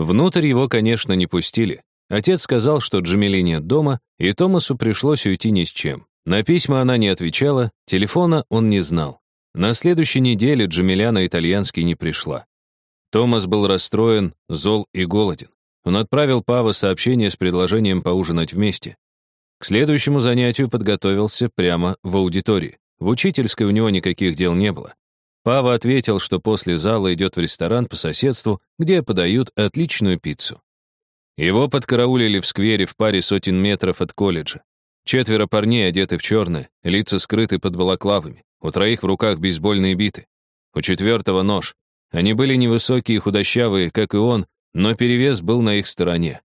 Внутрь его, конечно, не пустили. Отец сказал, что Джамили нет дома, и Томасу пришлось уйти ни с чем. На письма она не отвечала, телефона он не знал. На следующей неделе Джамиля на итальянский не пришла. Томас был расстроен, зол и голоден. Он отправил Пава сообщение с предложением поужинать вместе. К следующему занятию подготовился прямо в аудитории. В учительской у него никаких дел не было. Пава ответил, что после зала идет в ресторан по соседству, где подают отличную пиццу. Его подкараулили в сквере в паре сотен метров от колледжа. Четверо парней одеты в черное, лица скрыты под балаклавами, у троих в руках бейсбольные биты. У четвертого нож. Они были невысокие и худощавые, как и он, но перевес был на их стороне.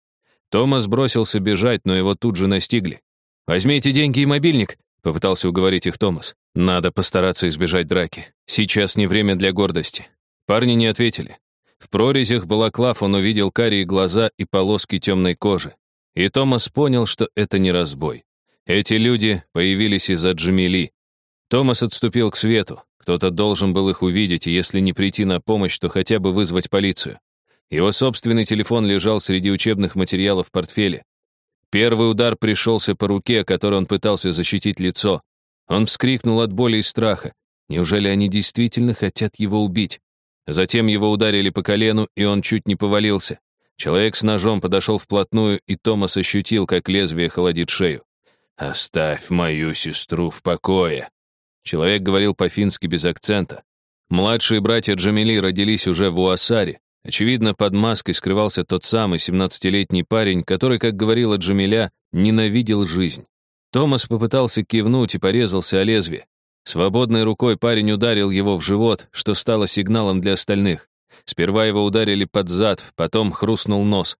Томас бросился бежать, но его тут же настигли. «Возьмите деньги и мобильник», — попытался уговорить их Томас. «Надо постараться избежать драки. Сейчас не время для гордости». Парни не ответили. В прорезях балаклав он увидел карие глаза и полоски темной кожи. И Томас понял, что это не разбой. Эти люди появились из-за Джамили. Томас отступил к свету. Кто-то должен был их увидеть, и если не прийти на помощь, то хотя бы вызвать полицию. Его собственный телефон лежал среди учебных материалов в портфеле. Первый удар пришелся по руке, которой он пытался защитить лицо. Он вскрикнул от боли и страха. Неужели они действительно хотят его убить? Затем его ударили по колену, и он чуть не повалился. Человек с ножом подошел вплотную, и Томас ощутил, как лезвие холодит шею. «Оставь мою сестру в покое!» Человек говорил по-фински без акцента. Младшие братья Джамили родились уже в Уасаре. Очевидно, под маской скрывался тот самый 17-летний парень, который, как говорила Джамиля, ненавидел жизнь. Томас попытался кивнуть и порезался о лезвие. Свободной рукой парень ударил его в живот, что стало сигналом для остальных. Сперва его ударили под зад, потом хрустнул нос.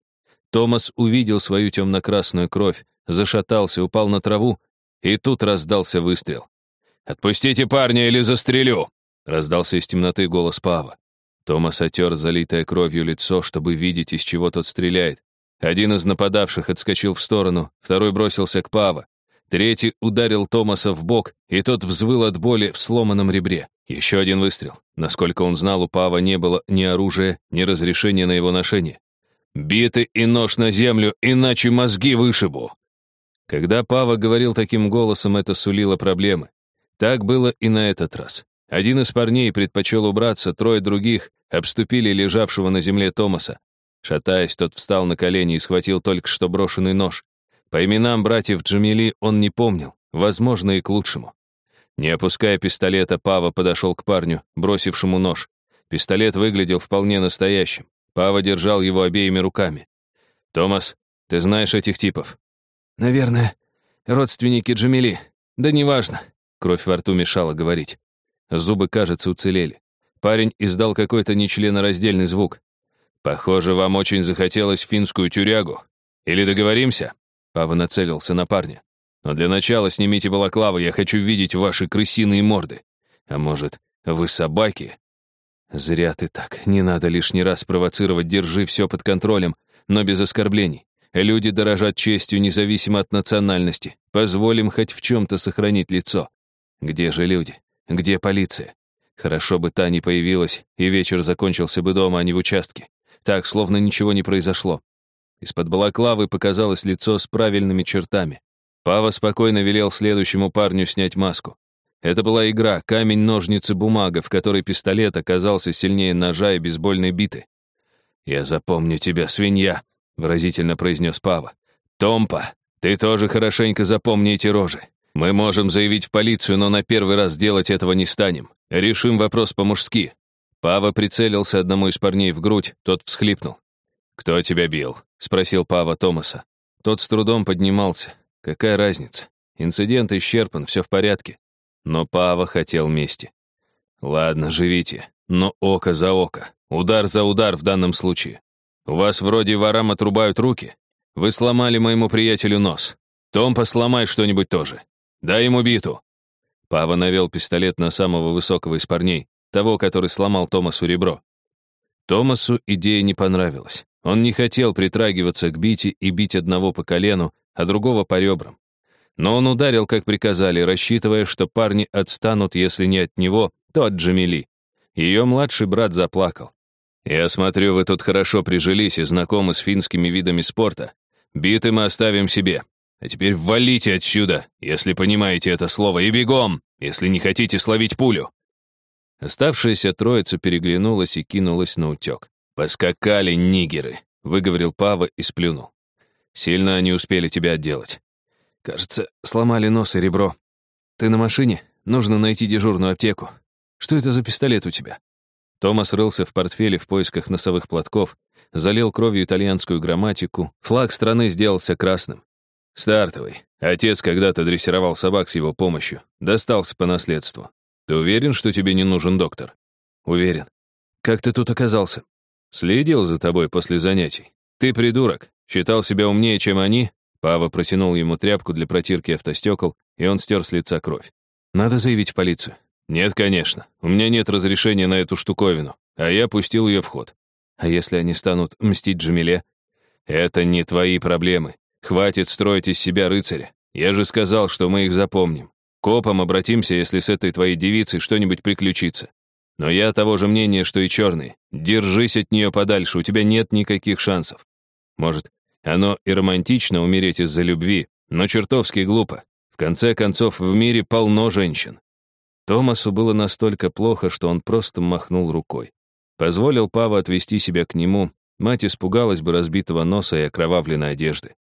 Томас увидел свою темно-красную кровь, зашатался, упал на траву, и тут раздался выстрел. «Отпустите парня или застрелю!» — раздался из темноты голос Пава. Томас отер залитое кровью лицо, чтобы видеть, из чего тот стреляет. Один из нападавших отскочил в сторону, второй бросился к Пава. Третий ударил Томаса в бок, и тот взвыл от боли в сломанном ребре. Еще один выстрел. Насколько он знал, у Пава не было ни оружия, ни разрешения на его ношение. «Биты и нож на землю, иначе мозги вышибу!» Когда Пава говорил таким голосом, это сулило проблемы. Так было и на этот раз. Один из парней предпочел убраться, трое других обступили лежавшего на земле Томаса. Шатаясь, тот встал на колени и схватил только что брошенный нож. По именам братьев Джамили он не помнил, возможно, и к лучшему. Не опуская пистолета, Пава подошел к парню, бросившему нож. Пистолет выглядел вполне настоящим. Пава держал его обеими руками. «Томас, ты знаешь этих типов?» «Наверное, родственники Джамили. Да неважно». Кровь во рту мешала говорить. Зубы, кажется, уцелели. Парень издал какой-то нечленораздельный звук. «Похоже, вам очень захотелось финскую тюрягу. Или договоримся?» Пава нацелился на парня. «Но для начала снимите балаклавы, я хочу видеть ваши крысиные морды. А может, вы собаки?» «Зря ты так. Не надо лишний раз провоцировать, держи все под контролем, но без оскорблений. Люди дорожат честью независимо от национальности. Позволим хоть в чем-то сохранить лицо. Где же люди? Где полиция? Хорошо бы та не появилась, и вечер закончился бы дома, а не в участке. Так, словно ничего не произошло. Из-под балаклавы показалось лицо с правильными чертами. Пава спокойно велел следующему парню снять маску. Это была игра «Камень, ножницы, бумага», в которой пистолет оказался сильнее ножа и бейсбольной биты. «Я запомню тебя, свинья», — выразительно произнес Пава. «Томпа, ты тоже хорошенько запомни эти рожи. Мы можем заявить в полицию, но на первый раз делать этого не станем. Решим вопрос по-мужски. Пава прицелился одному из парней в грудь, тот всхлипнул. «Кто тебя бил?» — спросил Пава Томаса. Тот с трудом поднимался. Какая разница? Инцидент исчерпан, все в порядке. Но Пава хотел мести. Ладно, живите, но око за око, удар за удар в данном случае. У вас вроде ворам отрубают руки. Вы сломали моему приятелю нос. Том, посломай что-нибудь тоже. «Дай ему биту!» Пава навел пистолет на самого высокого из парней, того, который сломал Томасу ребро. Томасу идея не понравилась. Он не хотел притрагиваться к бите и бить одного по колену, а другого по ребрам. Но он ударил, как приказали, рассчитывая, что парни отстанут, если не от него, то от Джамили. Ее младший брат заплакал. «Я смотрю, вы тут хорошо прижились и знакомы с финскими видами спорта. Биты мы оставим себе. А теперь валите отсюда, если понимаете это слово, и бегом, если не хотите словить пулю». Оставшаяся троица переглянулась и кинулась на утек. «Поскакали нигеры», — выговорил Пава и сплюнул. «Сильно они успели тебя отделать». «Кажется, сломали нос и ребро. Ты на машине? Нужно найти дежурную аптеку. Что это за пистолет у тебя?» Томас рылся в портфеле в поисках носовых платков, залил кровью итальянскую грамматику, флаг страны сделался красным. Стартовый. Отец когда-то дрессировал собак с его помощью. Достался по наследству. Ты уверен, что тебе не нужен доктор? Уверен. Как ты тут оказался? Следил за тобой после занятий. Ты придурок. Считал себя умнее, чем они? Пава протянул ему тряпку для протирки автостекол, и он стер с лица кровь. Надо заявить в полицию. «Нет, конечно. У меня нет разрешения на эту штуковину, а я пустил ее в ход. А если они станут мстить Джамиле?» «Это не твои проблемы. Хватит строить из себя рыцаря. Я же сказал, что мы их запомним. Копом обратимся, если с этой твоей девицей что-нибудь приключится. Но я того же мнения, что и черный. Держись от нее подальше, у тебя нет никаких шансов. Может, оно и романтично умереть из-за любви, но чертовски глупо. В конце концов, в мире полно женщин. Томасу было настолько плохо, что он просто махнул рукой. Позволил Паву отвести себя к нему, мать испугалась бы разбитого носа и окровавленной одежды.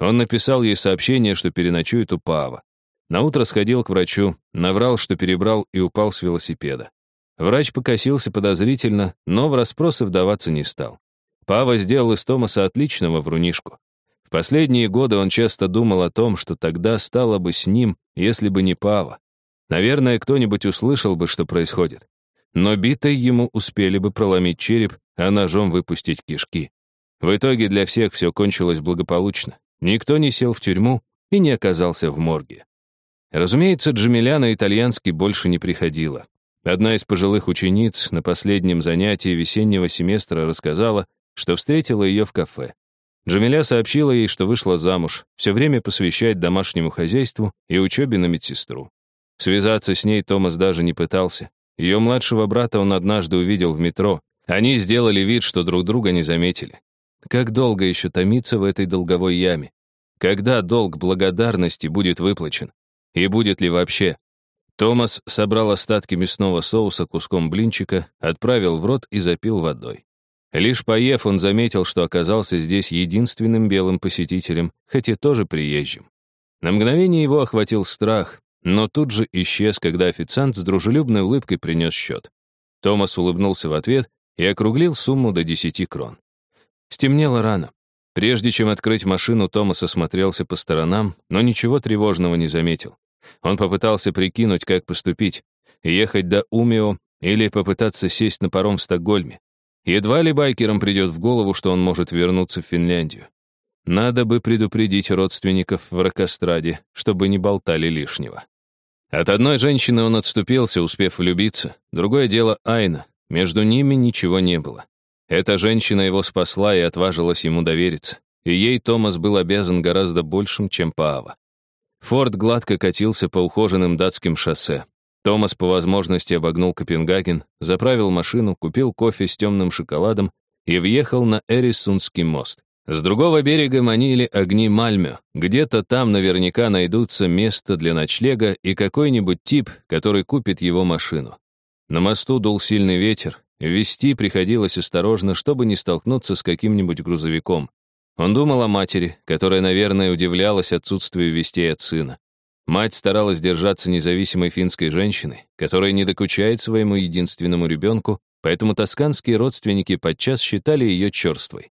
Он написал ей сообщение, что переночует у Пава. Наутро сходил к врачу, наврал, что перебрал и упал с велосипеда. Врач покосился подозрительно, но в расспросы вдаваться не стал. Пава сделал из Томаса отличного врунишку. В последние годы он часто думал о том, что тогда стало бы с ним, если бы не Пава. Наверное, кто-нибудь услышал бы, что происходит. Но битой ему успели бы проломить череп, а ножом выпустить кишки. В итоге для всех все кончилось благополучно. Никто не сел в тюрьму и не оказался в морге. Разумеется, Джамиля на итальянский больше не приходила. Одна из пожилых учениц на последнем занятии весеннего семестра рассказала, что встретила ее в кафе. Джамиля сообщила ей, что вышла замуж, все время посвящает домашнему хозяйству и учебе на медсестру. Связаться с ней Томас даже не пытался. Ее младшего брата он однажды увидел в метро. Они сделали вид, что друг друга не заметили. Как долго еще томиться в этой долговой яме? Когда долг благодарности будет выплачен? И будет ли вообще? Томас собрал остатки мясного соуса куском блинчика, отправил в рот и запил водой. Лишь поев, он заметил, что оказался здесь единственным белым посетителем, хоть и тоже приезжим. На мгновение его охватил страх, но тут же исчез, когда официант с дружелюбной улыбкой принес счет. Томас улыбнулся в ответ и округлил сумму до 10 крон. Стемнело рано. Прежде чем открыть машину, Томас осмотрелся по сторонам, но ничего тревожного не заметил. Он попытался прикинуть, как поступить. Ехать до Умио или попытаться сесть на паром в Стокгольме. Едва ли байкерам придет в голову, что он может вернуться в Финляндию. Надо бы предупредить родственников в Рокостраде, чтобы не болтали лишнего. От одной женщины он отступился, успев влюбиться. Другое дело Айна. Между ними ничего не было. Эта женщина его спасла и отважилась ему довериться. И ей Томас был обязан гораздо большим, чем Паава. Форд гладко катился по ухоженным датским шоссе. Томас по возможности обогнул Копенгаген, заправил машину, купил кофе с темным шоколадом и въехал на Эрисунский мост. С другого берега манили огни Мальмё. Где-то там наверняка найдутся место для ночлега и какой-нибудь тип, который купит его машину. На мосту дул сильный ветер. Вести приходилось осторожно, чтобы не столкнуться с каким-нибудь грузовиком. Он думал о матери, которая, наверное, удивлялась отсутствию вестей от сына. Мать старалась держаться независимой финской женщины, которая не докучает своему единственному ребенку, поэтому тосканские родственники подчас считали ее черствой.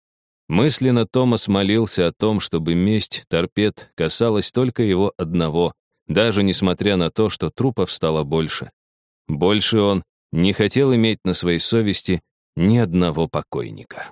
Мысленно Томас молился о том, чтобы месть торпед касалась только его одного, даже несмотря на то, что трупов стало больше. Больше он не хотел иметь на своей совести ни одного покойника.